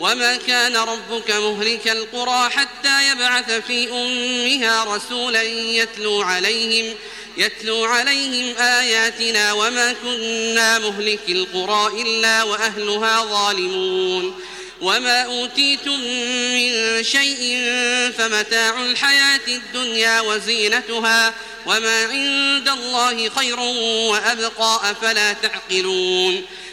وما كان ربك مهلك القرى حتى يبعث في أمها رسولا يتلو عليهم يتلو عليهم آياتنا وما كنا مهلك القرى إلا وأهلها ظالمون وما أوتيتم من شيء فمتاع الحياة الدنيا وزينتها وما عند الله خير وأبقى أفلا تعقلون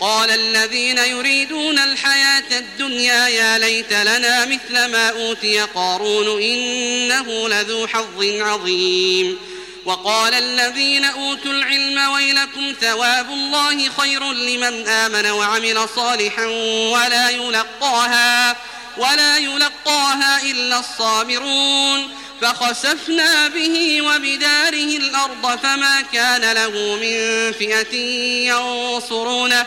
قال الذين يريدون الحياة الدنيا يا ليت لنا مثل ما أوتي قارون إنه لذو حظ عظيم. وقال الذين أوتوا العلم ويلكم ثواب الله خير لمن آمن وعمل صالحا ولا يلقاها ولا يلقاها إلا الصابرون. فخسفنا به وبداره الأرض فما كان له من فئة ينصرونه.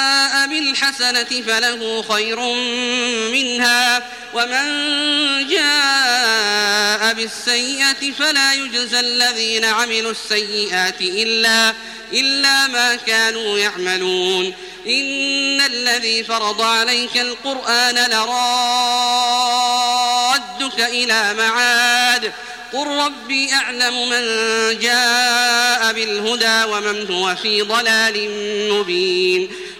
بالحسنة فله خير منها ومن جاء بالسيئة فلا يجزى الذين عملوا السيئات إلا إلا ما كانوا يعملون. إن الذي فرض عليك القرآن لرادك إلى معاد. قل ربي أعلم من جاء بالهدى ومن هو في ضلال مبين.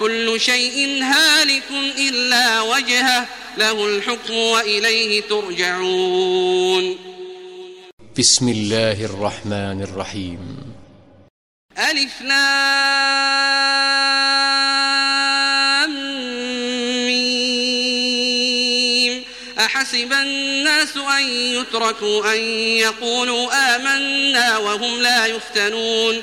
كل شيء هالك إلا وجهه له الحكم وإليه ترجعون. بسم الله الرحمن الرحيم. ألف لام ميم. أحسب الناس أن يتركوا أن يقولوا آمنا وهم لا يفتنون.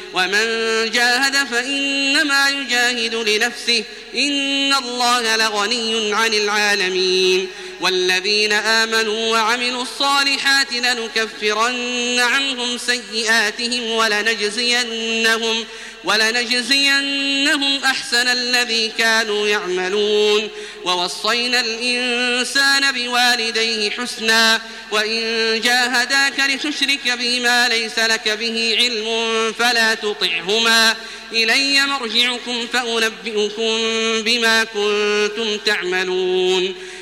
ومن جاهد فإنما يجاهد لنفسه إن الله لغني عن العالمين والذين آمنوا وعملوا الصالحات لنكفرن عنهم سيئاتهم ولنجزينهم ولنجزينهم أحسن الذي كانوا يعملون. ووصينا الإنسان بوالديه حسنا وإن جاهداك لتشرك بما ليس لك به علم فلا تطعهما. إلي مرجعكم فأنبئكم بما كنتم تعملون.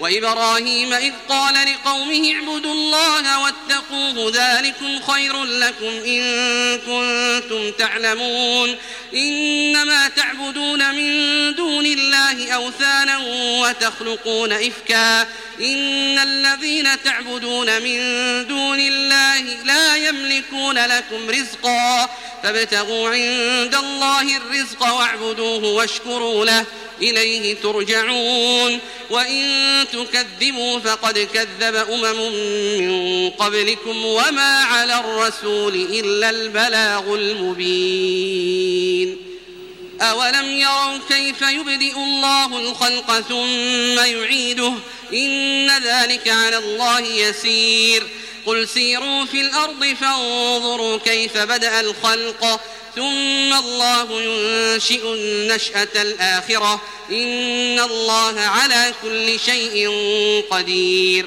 وإبراهيم إذ قال لقومه اعبدوا الله واتقوه ذلكم خير لكم إن كنتم تعلمون إنما تعبدون من دون الله أوثانا وتخلقون إفكا إن الذين تعبدون من دون الله لا يملكون لكم رزقا فابتغوا عند الله الرزق واعبدوه واشكروا له إليه ترجعون وإن تكذبوا فقد كذب أمم من قبلكم وما على الرسول إلا البلاغ المبين. أولم يروا كيف يبدئ الله الخلق ثم يعيده؟ إن ذلك على الله يسير. قل سيروا في الأرض فانظروا كيف بدأ الخلق. ثم الله ينشئ النشأة الآخرة. إن الله على كل شيء قدير.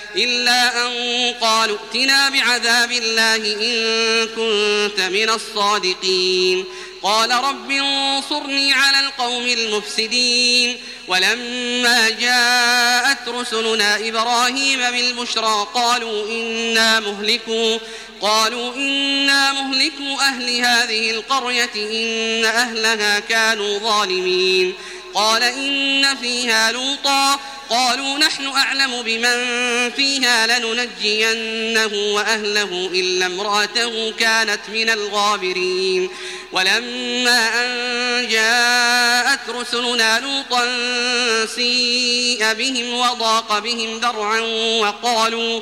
إلا أن قالوا ائتنا بعذاب الله إن كنت من الصادقين. قال رب انصرني على القوم المفسدين. ولما جاءت رسلنا إبراهيم بالبشرى قالوا إنا مهلكوا قالوا إنا مهلكوا أهل هذه القرية إن أهلها كانوا ظالمين. قال إن فيها لوطا قالوا نحن أعلم بمن فيها لننجينه وأهله إلا امرأته كانت من الغابرين. ولما أن جاءت رسلنا لوطا سيء بهم وضاق بهم ذرعا وقالوا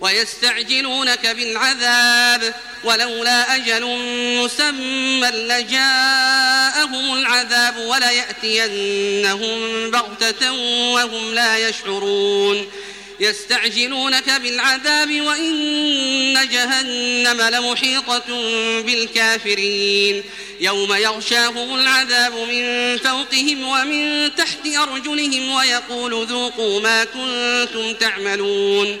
ويستعجلونك بالعذاب ولولا أجل مسمى لجاءهم العذاب وليأتينهم بغتة وهم لا يشعرون. يستعجلونك بالعذاب وإن جهنم لمحيطة بالكافرين. يوم يغشاهم العذاب من فوقهم ومن تحت أرجلهم ويقول ذوقوا ما كنتم تعملون.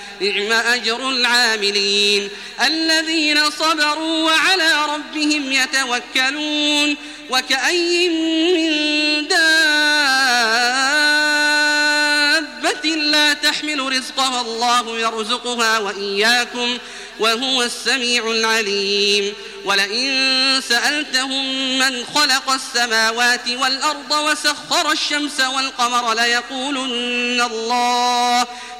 نعم أجر العاملين الذين صبروا وعلى ربهم يتوكلون وكأي من دابة لا تحمل رزقها الله يرزقها وإياكم وهو السميع العليم ولئن سألتهم من خلق السماوات والأرض وسخر الشمس والقمر ليقولن الله